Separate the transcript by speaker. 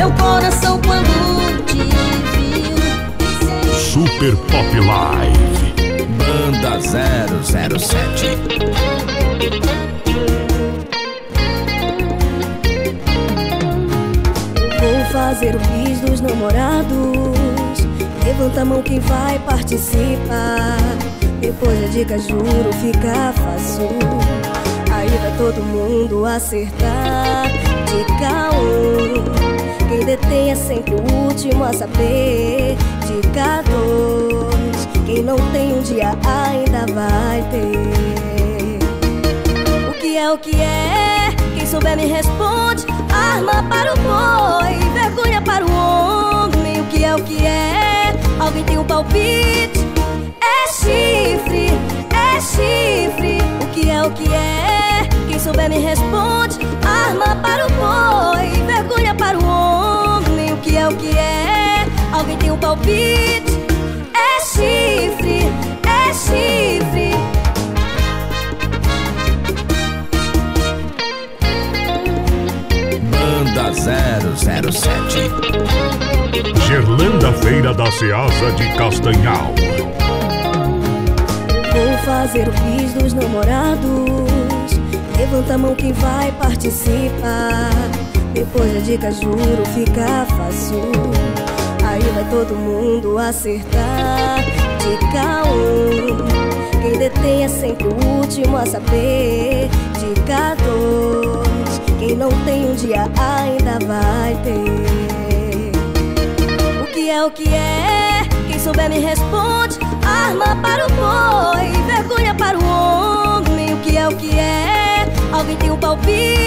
Speaker 1: Meu coração quando te viu.
Speaker 2: Super Pop Live.
Speaker 3: Banda 007
Speaker 4: Vou fazer o bis dos namorados. Levanta a mão quem vai participar. Depois da dica juro fica fácil. Aí vai todo mundo acertar. Dica 1 Quem detém é sempre o último a saber Dica 2 Quem não tem um dia ainda vai ter O que é o que é? Quem souber me responde Arma para o boi, vergonha para o homem O que é o que é? Alguém tem um palpite? É chifre, é chifre O que é o que é? Quem souber me responde Arma para o boi, O que é? Alguém tem um palpite? É chifre, é chifre.
Speaker 3: Banda 007
Speaker 2: Gerlanda Feira da Ceasa de Castanhal.
Speaker 4: Vou fazer o bis dos namorados. Levanta a mão quem vai participar Depois da dica juro fica fácil Aí vai todo mundo acertar Dica 1 Quem detém é sempre o último a saber Dica 2 Quem não tem um dia ainda vai ter O que é o que é? Quem souber me responde Arma para o boi, vergonha para o homem O que é o que é? Alguém tem um palpite?